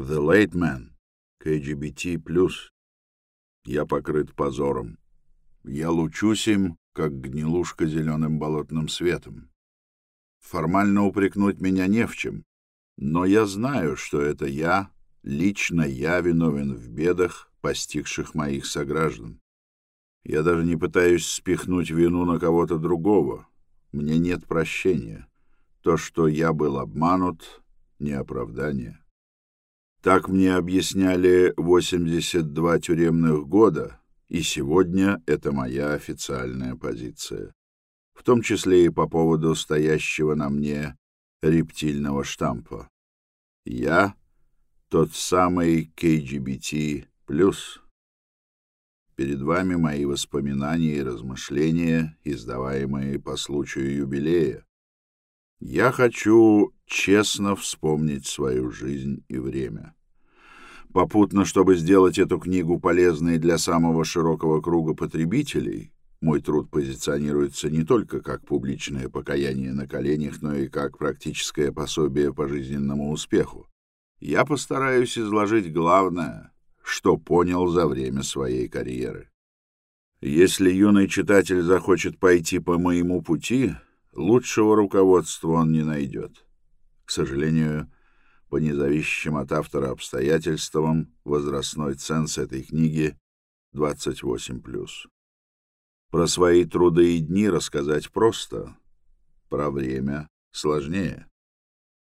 The Late Man, КГБТ+. Я покрыт позором. Я лучусь им, как гнилушка зеленым болотным светом. Формально упрекнуть меня не в чем, но я знаю, что это я, лично я виновен в бедах, постигших моих сограждан. Я даже не пытаюсь спихнуть вину на кого-то другого. Мне нет прощения. То, что я был обманут, не оправдание. Так мне объясняли 82 тюремных года, и сегодня это моя официальная позиция, в том числе и по поводу стоящего на мне рептильного штампа. Я тот самый КГБТ+. Перед вами мои воспоминания и размышления, издаваемые по случаю юбилея. Я хочу честно вспомнить свою жизнь и время. Попутно, чтобы сделать эту книгу полезной для самого широкого круга потребителей, мой труд позиционируется не только как публичное покаяние на коленях, но и как практическое пособие по жизненному успеху. Я постараюсь изложить главное, что понял за время своей карьеры. Если юный читатель захочет пойти по моему пути, лучшего руководства он не найдет. К сожалению, по независящим от автора обстоятельствам возрастной ценз этой книги 28+. Про свои труды и дни рассказать просто, про время сложнее.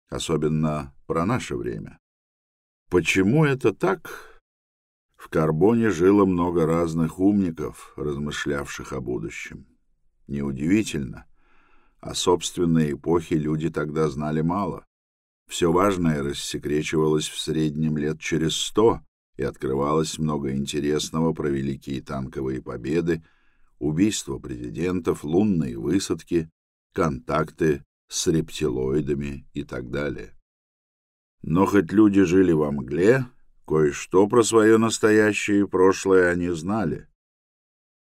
Особенно про наше время. Почему это так? В Карбоне жило много разных умников, размышлявших о будущем. Неудивительно. О собственной эпохе люди тогда знали мало. Все важное рассекречивалось в среднем лет через сто, и открывалось много интересного про великие танковые победы, убийства президентов, лунные высадки, контакты с рептилоидами и так далее. Но хоть люди жили во мгле, Кое-что про свое настоящее и прошлое они знали.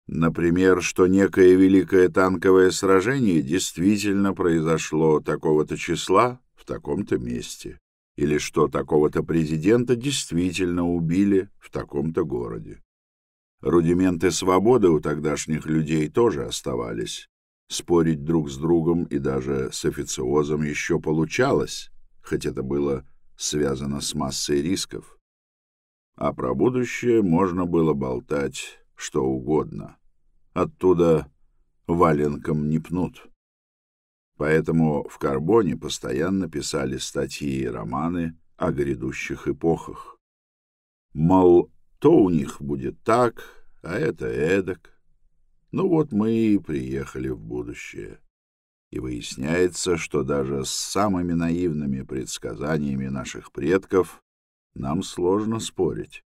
Например, что некое великое танковое сражение действительно произошло такого-то числа в таком-то месте, или что такого-то президента действительно убили в таком-то городе. Рудименты свободы у тогдашних людей тоже оставались. Спорить друг с другом и даже с официозом еще получалось, хоть это было связано с массой рисков а про будущее можно было болтать что угодно. Оттуда валенком не пнут. Поэтому в «Карбоне» постоянно писали статьи и романы о грядущих эпохах. Мол, то у них будет так, а это эдак. Ну вот мы и приехали в будущее. И выясняется, что даже с самыми наивными предсказаниями наших предков нам сложно спорить,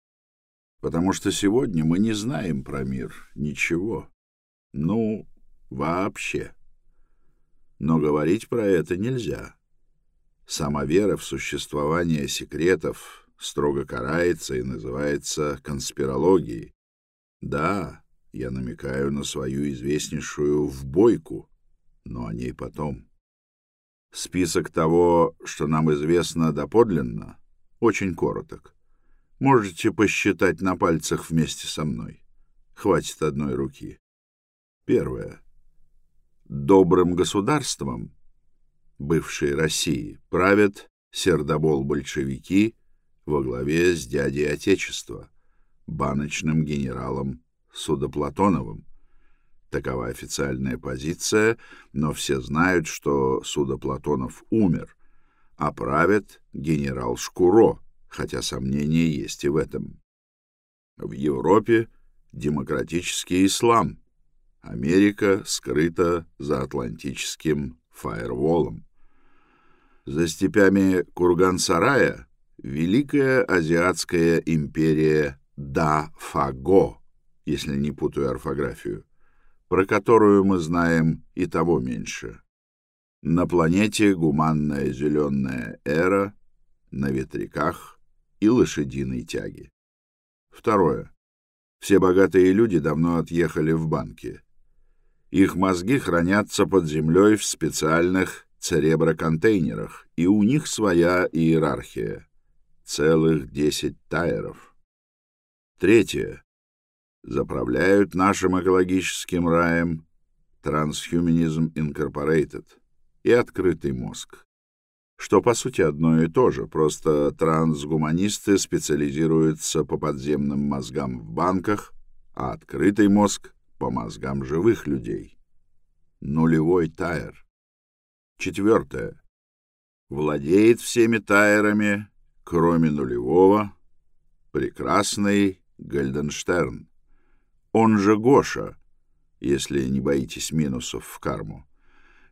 потому что сегодня мы не знаем про мир ничего. Ну, вообще. Но говорить про это нельзя. Сама вера в существование секретов строго карается и называется конспирологией. Да, я намекаю на свою известнейшую «вбойку», но о ней потом. Список того, что нам известно доподлинно, очень короток. Можете посчитать на пальцах вместе со мной. Хватит одной руки. Первое. Добрым государством бывшей России правят сердобол-большевики во главе с дядей Отечества, баночным генералом Судоплатоновым. Такова официальная позиция, но все знают, что Судоплатонов умер — а правит генерал Шкуро, хотя сомнения есть и в этом. В Европе демократический ислам. Америка скрыта за атлантическим фаерволом. За степями Курган-Сарая Великая Азиатская империя Да-Фаго, если не путаю орфографию, про которую мы знаем и того меньше. На планете гуманная зеленая эра, на ветряках и лошадиной тяге. Второе. Все богатые люди давно отъехали в банки. Их мозги хранятся под землей в специальных цереброконтейнерах, и у них своя иерархия. целых десять тайеров. Третье. Заправляют нашим экологическим раем Transhumanism Incorporated и открытый мозг. Что, по сути, одно и то же, просто трансгуманисты специализируются по подземным мозгам в банках, а открытый мозг — по мозгам живых людей. Нулевой тайр. Четвертое. Владеет всеми тайрами, кроме нулевого, прекрасный Гальденштерн. Он же Гоша, если не боитесь минусов в карму.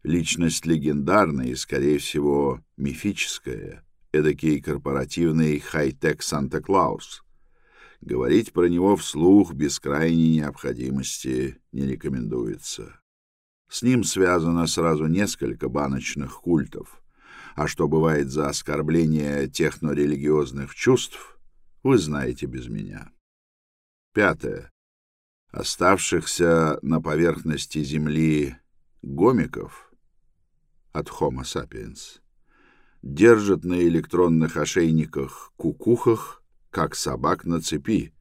Личность легендарная и, скорее всего, мифическая, эдакий корпоративный хай-тек Санта-Клаус. Говорить про него вслух без крайней необходимости не рекомендуется. С ним связано сразу несколько баночных культов. А что бывает за оскорбление технорелигиозных чувств, вы знаете без меня. Пятое. Оставшихся на поверхности Земли гомиков от Homo sapiens держат на электронных ошейниках-кукухах, как собак на цепи,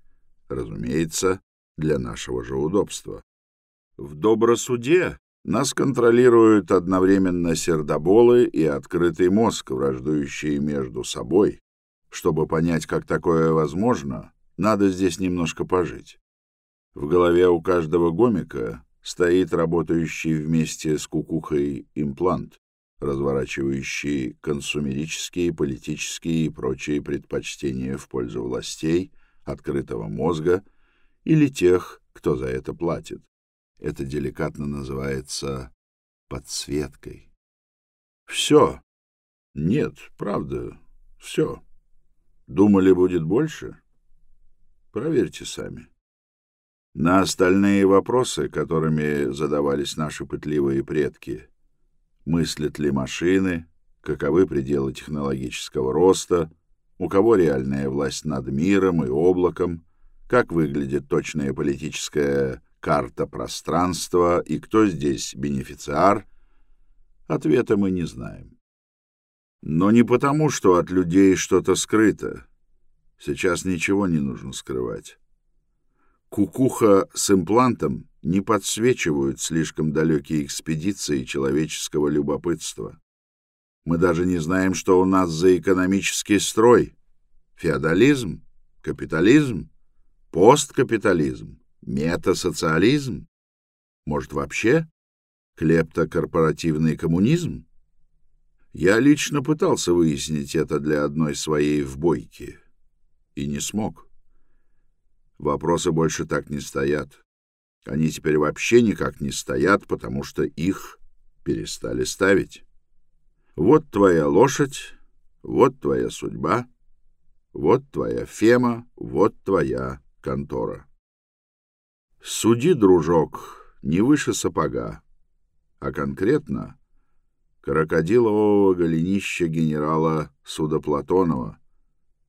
разумеется, для нашего же удобства. В добросуде нас контролируют одновременно сердоболы и открытый мозг, враждующие между собой. Чтобы понять, как такое возможно, надо здесь немножко пожить. В голове у каждого гомика стоит работающий вместе с кукухой имплант, разворачивающий консумерические, политические и прочие предпочтения в пользу властей, открытого мозга или тех, кто за это платит. Это деликатно называется подсветкой. Все. Нет, правда, все. Думали, будет больше? Проверьте сами. На остальные вопросы, которыми задавались наши пытливые предки, мыслят ли машины, каковы пределы технологического роста, у кого реальная власть над миром и облаком, как выглядит точная политическая карта пространства и кто здесь бенефициар, ответа мы не знаем. Но не потому, что от людей что-то скрыто. Сейчас ничего не нужно скрывать. Кукуха с имплантом не подсвечивают слишком далекие экспедиции человеческого любопытства. Мы даже не знаем, что у нас за экономический строй. Феодализм? Капитализм? Посткапитализм? Метасоциализм? Может, вообще клептокорпоративный коммунизм? Я лично пытался выяснить это для одной своей вбойки и не смог. Вопросы больше так не стоят. Они теперь вообще никак не стоят, потому что их перестали ставить. Вот твоя лошадь, вот твоя судьба, вот твоя фема, вот твоя контора. Суди, дружок, не выше сапога, а конкретно крокодилового голенища генерала Судоплатонова,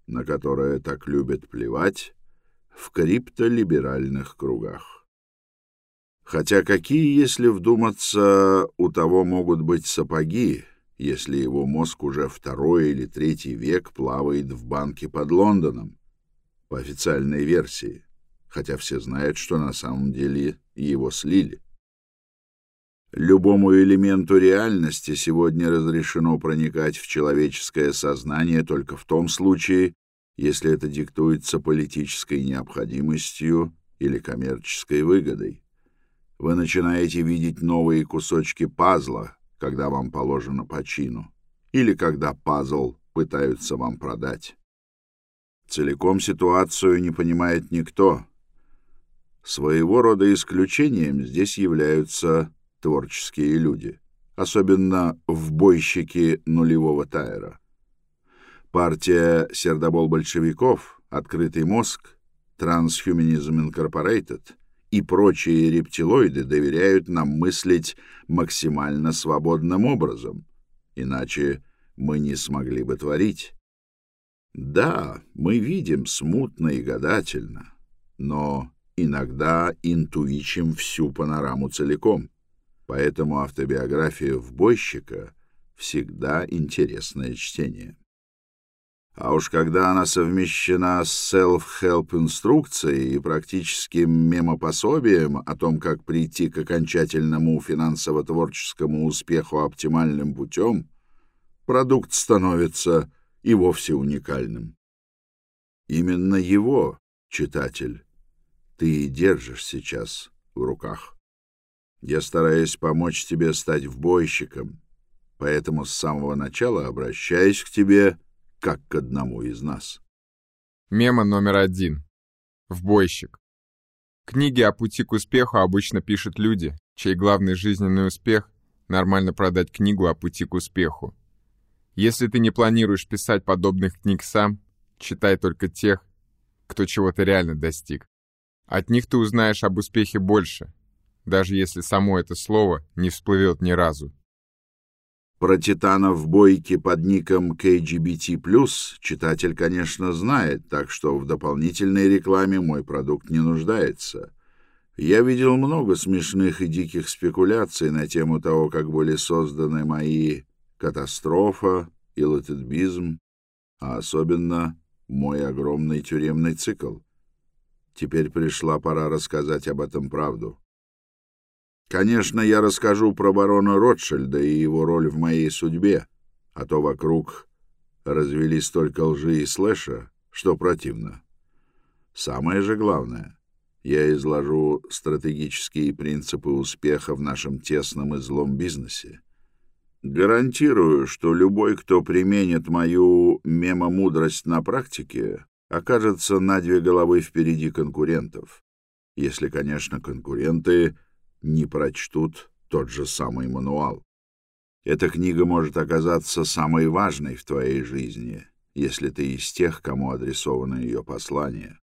на которое так любят плевать в криптолиберальных кругах. Хотя какие, если вдуматься, у того могут быть сапоги, если его мозг уже второй или третий век плавает в банке под Лондоном, по официальной версии, хотя все знают, что на самом деле его слили. Любому элементу реальности сегодня разрешено проникать в человеческое сознание только в том случае, если это диктуется политической необходимостью или коммерческой выгодой. Вы начинаете видеть новые кусочки пазла, когда вам положено по чину, или когда пазл пытаются вам продать. Целиком ситуацию не понимает никто. Своего рода исключением здесь являются творческие люди, особенно в бойщике нулевого тайра. Партия сердобол-большевиков, Открытый мозг, Transhumanism Incorporated и прочие рептилоиды доверяют нам мыслить максимально свободным образом, иначе мы не смогли бы творить. Да, мы видим смутно и гадательно, но иногда интуичим всю панораму целиком. Поэтому автобиография вбойщика всегда интересное чтение. А уж когда она совмещена с self-help инструкцией и практическим мемопособием о том, как прийти к окончательному финансово-творческому успеху оптимальным путем, продукт становится и вовсе уникальным. Именно его, читатель, ты и держишь сейчас в руках. Я стараюсь помочь тебе стать вбойщиком, поэтому с самого начала обращаюсь к тебе как к одному из нас. Мема номер один. Вбойщик. Книги о пути к успеху обычно пишут люди, чей главный жизненный успех — нормально продать книгу о пути к успеху. Если ты не планируешь писать подобных книг сам, читай только тех, кто чего-то реально достиг. От них ты узнаешь об успехе больше, даже если само это слово не всплывет ни разу. Про Титана в бойке под ником KGBT+, читатель, конечно, знает, так что в дополнительной рекламе мой продукт не нуждается. Я видел много смешных и диких спекуляций на тему того, как были созданы мои катастрофа и латетбизм, а особенно мой огромный тюремный цикл. Теперь пришла пора рассказать об этом правду. Конечно, я расскажу про барона Ротшильда и его роль в моей судьбе, а то вокруг развели столько лжи и слэша, что противно. Самое же главное, я изложу стратегические принципы успеха в нашем тесном и злом бизнесе. Гарантирую, что любой, кто применит мою мемомудрость на практике, окажется на две головы впереди конкурентов. Если, конечно, конкуренты не прочтут тот же самый мануал. Эта книга может оказаться самой важной в твоей жизни, если ты из тех, кому адресовано ее послание.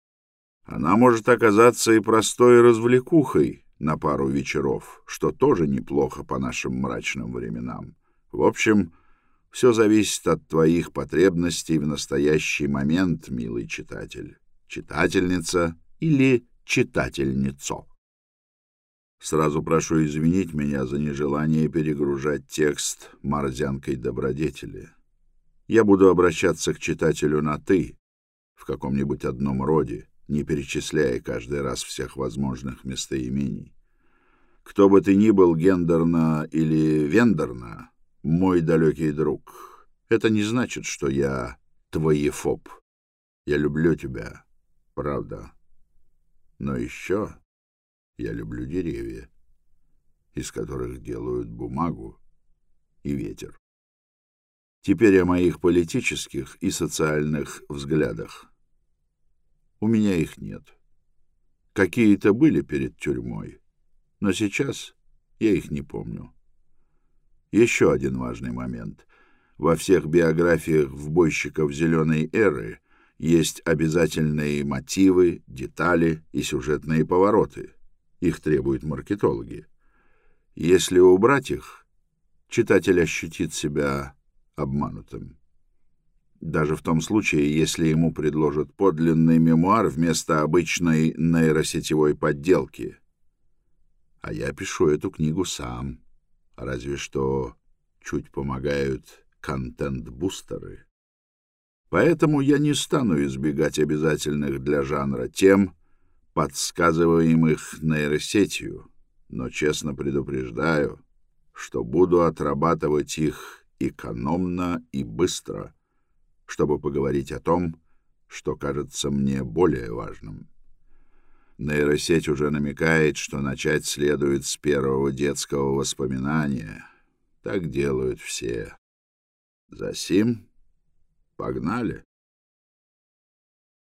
Она может оказаться и простой развлекухой на пару вечеров, что тоже неплохо по нашим мрачным временам. В общем, все зависит от твоих потребностей в настоящий момент, милый читатель, читательница или читательницо. Сразу прошу извинить меня за нежелание перегружать текст морзянкой добродетели. Я буду обращаться к читателю на «ты» в каком-нибудь одном роде, не перечисляя каждый раз всех возможных местоимений. Кто бы ты ни был, гендерно или вендорно, мой далекий друг, это не значит, что я твоефоб. Я люблю тебя, правда. Но еще я люблю деревья, из которых делают бумагу и ветер. Теперь о моих политических и социальных взглядах. У меня их нет. Какие-то были перед тюрьмой, но сейчас я их не помню. Еще один важный момент. Во всех биографиях вбойщиков «Зеленой эры» есть обязательные мотивы, детали и сюжетные повороты. Их требуют маркетологи. Если убрать их, читатель ощутит себя обманутым. Даже в том случае, если ему предложат подлинный мемуар вместо обычной нейросетевой подделки. А я пишу эту книгу сам разве что чуть помогают контент-бустеры. Поэтому я не стану избегать обязательных для жанра тем, подсказываемых нейросетью, но честно предупреждаю, что буду отрабатывать их экономно и быстро, чтобы поговорить о том, что кажется мне более важным. Нейросеть уже намекает, что начать следует с первого детского воспоминания. Так делают все. Засим, погнали.